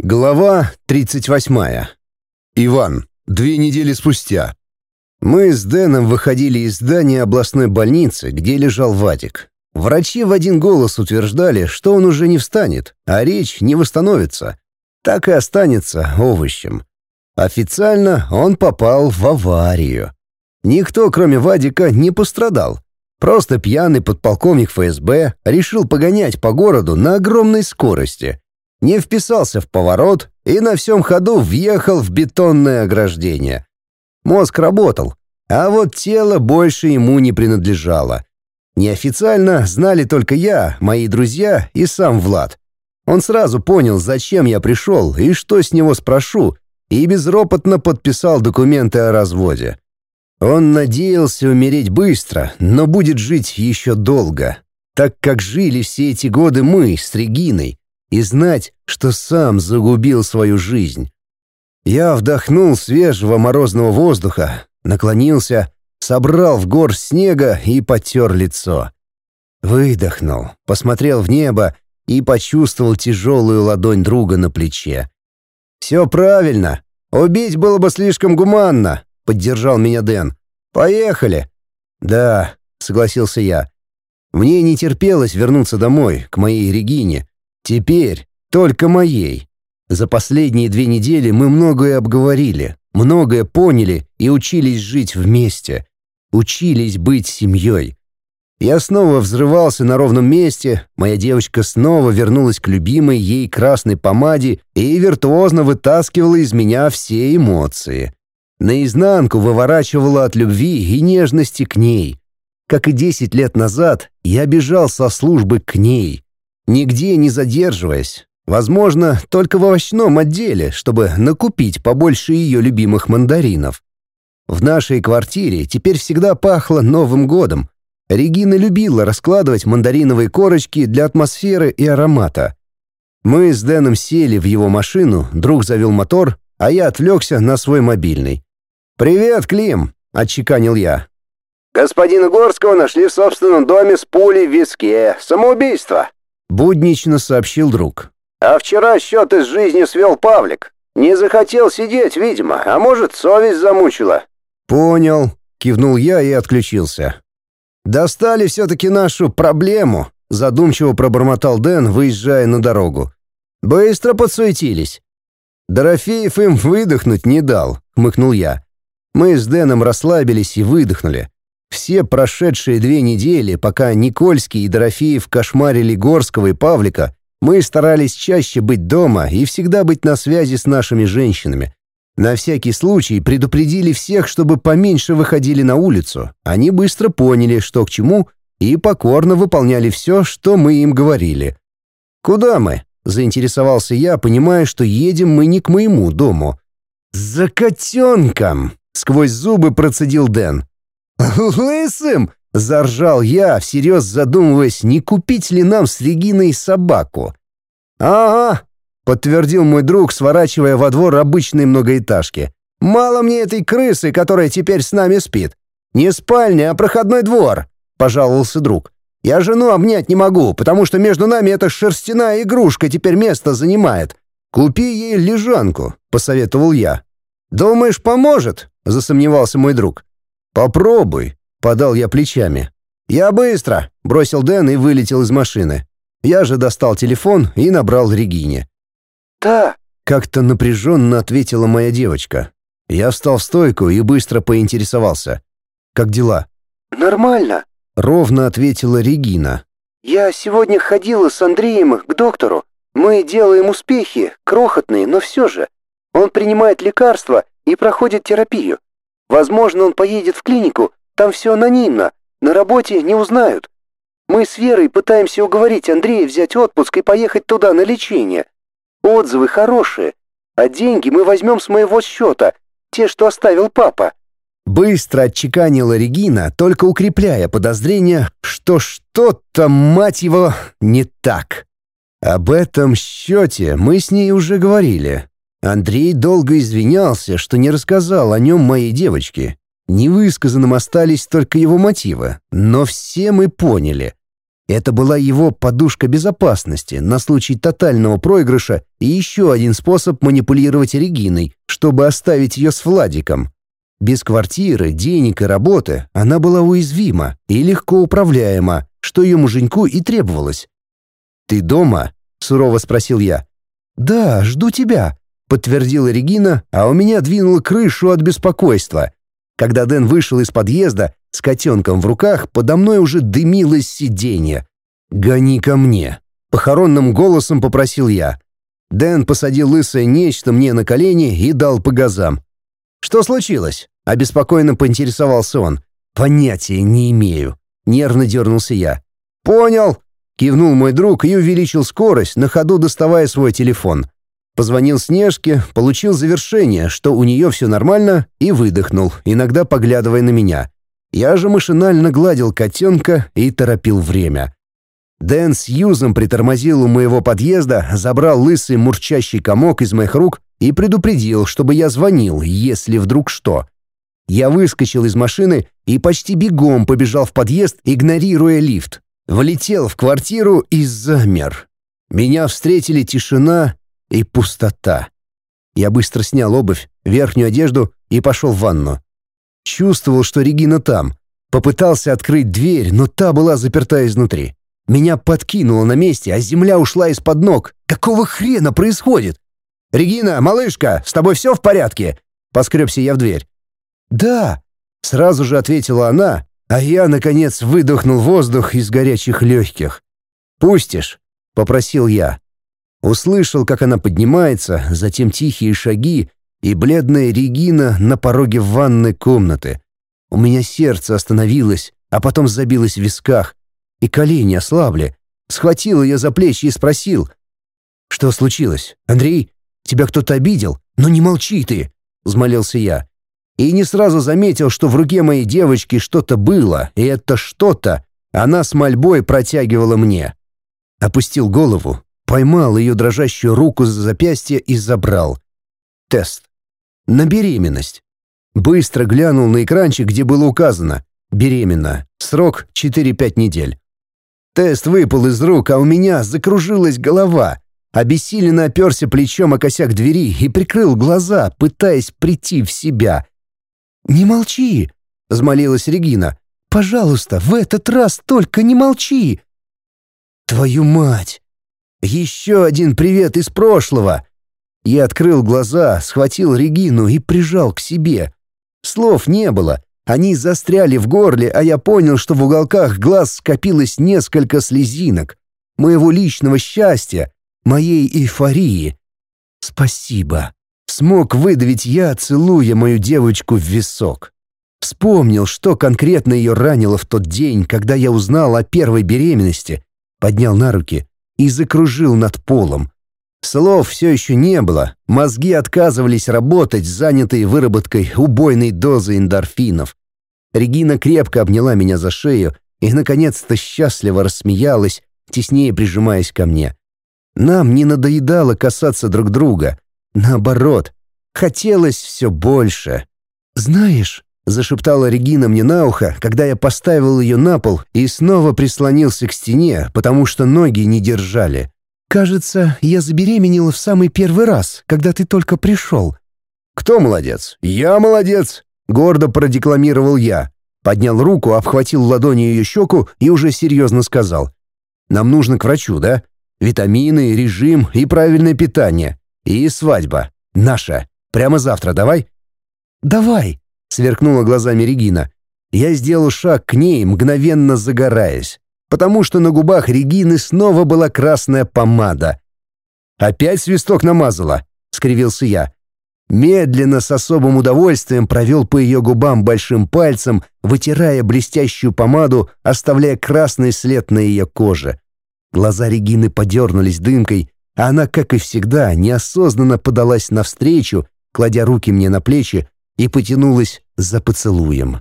Глава 38. Иван. Две недели спустя. Мы с Дэном выходили из здания областной больницы, где лежал Вадик. Врачи в один голос утверждали, что он уже не встанет, а речь не восстановится. Так и останется овощем. Официально он попал в аварию. Никто, кроме Вадика, не пострадал. Просто пьяный подполковник ФСБ решил погонять по городу на огромной скорости — не вписался в поворот и на всем ходу въехал в бетонное ограждение. Мозг работал, а вот тело больше ему не принадлежало. Неофициально знали только я, мои друзья и сам Влад. Он сразу понял, зачем я пришел и что с него спрошу, и безропотно подписал документы о разводе. Он надеялся умереть быстро, но будет жить еще долго, так как жили все эти годы мы с Региной, и знать, что сам загубил свою жизнь. Я вдохнул свежего морозного воздуха, наклонился, собрал в гор снега и потер лицо. Выдохнул, посмотрел в небо и почувствовал тяжелую ладонь друга на плече. «Все правильно. Убить было бы слишком гуманно», — поддержал меня Дэн. «Поехали». «Да», — согласился я. Мне не терпелось вернуться домой, к моей Регине, Теперь только моей. За последние две недели мы многое обговорили, многое поняли и учились жить вместе. Учились быть семьей. Я снова взрывался на ровном месте, моя девочка снова вернулась к любимой ей красной помаде и виртуозно вытаскивала из меня все эмоции. Наизнанку выворачивала от любви и нежности к ней. Как и десять лет назад, я бежал со службы к ней, нигде не задерживаясь. Возможно, только в овощном отделе, чтобы накупить побольше ее любимых мандаринов. В нашей квартире теперь всегда пахло Новым годом. Регина любила раскладывать мандариновые корочки для атмосферы и аромата. Мы с Дэном сели в его машину, друг завел мотор, а я отвлекся на свой мобильный. «Привет, Клим!» — отчеканил я. «Господина Горского нашли в собственном доме с пулей в виске. Самоубийство!» Буднично сообщил друг. «А вчера счеты с жизнью свел Павлик. Не захотел сидеть, видимо, а может, совесть замучила». «Понял», — кивнул я и отключился. «Достали все-таки нашу проблему», — задумчиво пробормотал Дэн, выезжая на дорогу. «Быстро подсуетились». «Дорофеев им выдохнуть не дал», — хмыкнул я. Мы с Дэном расслабились и выдохнули. Все прошедшие две недели, пока Никольский и Дорофеев кошмарили Горского и Павлика, мы старались чаще быть дома и всегда быть на связи с нашими женщинами. На всякий случай предупредили всех, чтобы поменьше выходили на улицу. Они быстро поняли, что к чему, и покорно выполняли все, что мы им говорили. «Куда мы?» — заинтересовался я, понимая, что едем мы не к моему дому. «За котенком!» — сквозь зубы процедил Дэн. «Лысым!» — заржал я, всерьез задумываясь, не купить ли нам с Региной собаку. «Ага», — подтвердил мой друг, сворачивая во двор обычной многоэтажки. «Мало мне этой крысы, которая теперь с нами спит. Не спальня, а проходной двор», — пожаловался друг. «Я жену обнять не могу, потому что между нами эта шерстяная игрушка теперь место занимает. Купи ей лежанку», — посоветовал я. «Думаешь, поможет?» — засомневался мой друг. «Попробуй», — подал я плечами. «Я быстро», — бросил Дэн и вылетел из машины. Я же достал телефон и набрал Регине. «Да», — как-то напряженно ответила моя девочка. Я встал в стойку и быстро поинтересовался. «Как дела?» «Нормально», — ровно ответила Регина. «Я сегодня ходила с Андреем к доктору. Мы делаем успехи, крохотные, но все же. Он принимает лекарства и проходит терапию. Возможно, он поедет в клинику, там все анонимно, на работе не узнают. Мы с Верой пытаемся уговорить Андрея взять отпуск и поехать туда на лечение. Отзывы хорошие, а деньги мы возьмем с моего счета, те, что оставил папа». Быстро отчеканила Регина, только укрепляя подозрение, что что-то, мать его, не так. Об этом счете мы с ней уже говорили. Андрей долго извинялся, что не рассказал о нем моей девочке. Невысказанным остались только его мотивы, но все мы поняли. Это была его подушка безопасности на случай тотального проигрыша и еще один способ манипулировать Региной, чтобы оставить ее с Владиком. Без квартиры, денег и работы она была уязвима и легко управляема, что ее муженьку и требовалось. «Ты дома?» — сурово спросил я. «Да, жду тебя», — подтвердила Регина, а у меня двинула крышу от беспокойства. Когда Дэн вышел из подъезда, с котенком в руках подо мной уже дымилось сиденье. «Гони ко мне!» — похоронным голосом попросил я. Дэн посадил лысое нечто мне на колени и дал по газам. «Что случилось?» — обеспокоенно поинтересовался он. «Понятия не имею». Нервно дернулся я. «Понял!» — кивнул мой друг и увеличил скорость, на ходу доставая свой телефон. Позвонил Снежке, получил завершение, что у нее все нормально, и выдохнул, иногда поглядывая на меня. Я же машинально гладил котенка и торопил время. Дэн с Юзом притормозил у моего подъезда, забрал лысый мурчащий комок из моих рук и предупредил, чтобы я звонил, если вдруг что. Я выскочил из машины и почти бегом побежал в подъезд, игнорируя лифт. Влетел в квартиру и замер. Меня встретили тишина и пустота. Я быстро снял обувь, верхнюю одежду и пошел в ванну. Чувствовал, что Регина там. Попытался открыть дверь, но та была заперта изнутри. Меня подкинуло на месте, а земля ушла из-под ног. Какого хрена происходит? «Регина, малышка, с тобой все в порядке?» Поскребся я в дверь. «Да», — сразу же ответила она, а я, наконец, выдохнул воздух из горячих легких. «Пустишь?» — попросил я. Услышал, как она поднимается, затем тихие шаги и бледная Регина на пороге ванной комнаты. У меня сердце остановилось, а потом забилось в висках, и колени ослабли. Схватил ее за плечи и спросил. «Что случилось? Андрей, тебя кто-то обидел? Ну не молчи ты!» — взмолился я. И не сразу заметил, что в руке моей девочки что-то было, и это что-то она с мольбой протягивала мне. Опустил голову, Поймал ее дрожащую руку за запястье и забрал. Тест. На беременность. Быстро глянул на экранчик, где было указано «Беременна. Срок 4-5 недель». Тест выпал из рук, а у меня закружилась голова. Обессиленно оперся плечом о косяк двери и прикрыл глаза, пытаясь прийти в себя. «Не молчи!» — взмолилась Регина. «Пожалуйста, в этот раз только не молчи!» «Твою мать!» Еще один привет из прошлого. Я открыл глаза, схватил Регину и прижал к себе. Слов не было. Они застряли в горле, а я понял, что в уголках глаз скопилось несколько слезинок. Моего личного счастья, моей эйфории. Спасибо. Смог выдавить я, целуя мою девочку в висок. Вспомнил, что конкретно ее ранило в тот день, когда я узнал о первой беременности. Поднял на руки и закружил над полом. Слов все еще не было, мозги отказывались работать, занятые выработкой убойной дозы эндорфинов. Регина крепко обняла меня за шею и, наконец-то, счастливо рассмеялась, теснее прижимаясь ко мне. Нам не надоедало касаться друг друга. Наоборот, хотелось все больше. «Знаешь», — зашептала Регина мне на ухо, когда я поставил ее на пол и снова прислонился к стене, потому что ноги не держали. «Кажется, я забеременела в самый первый раз, когда ты только пришел». «Кто молодец? Я молодец!» — гордо продекламировал я. Поднял руку, обхватил ладонью ее щеку и уже серьезно сказал. «Нам нужно к врачу, да? Витамины, режим и правильное питание. И свадьба. Наша. Прямо завтра давай?» «Давай!» Сверкнула глазами Регина. Я сделал шаг к ней, мгновенно загораясь, потому что на губах Регины снова была красная помада. «Опять свисток намазала?» — скривился я. Медленно, с особым удовольствием провел по ее губам большим пальцем, вытирая блестящую помаду, оставляя красный след на ее коже. Глаза Регины подернулись дымкой, а она, как и всегда, неосознанно подалась навстречу, кладя руки мне на плечи, и потянулась за поцелуем.